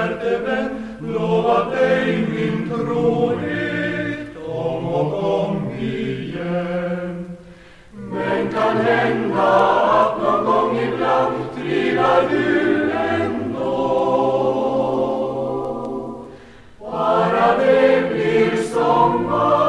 hjärtevän lovat dig min trohet om och om igen. Men kan hända att någon gång ibland trillar du ändå. Bara det blir sommar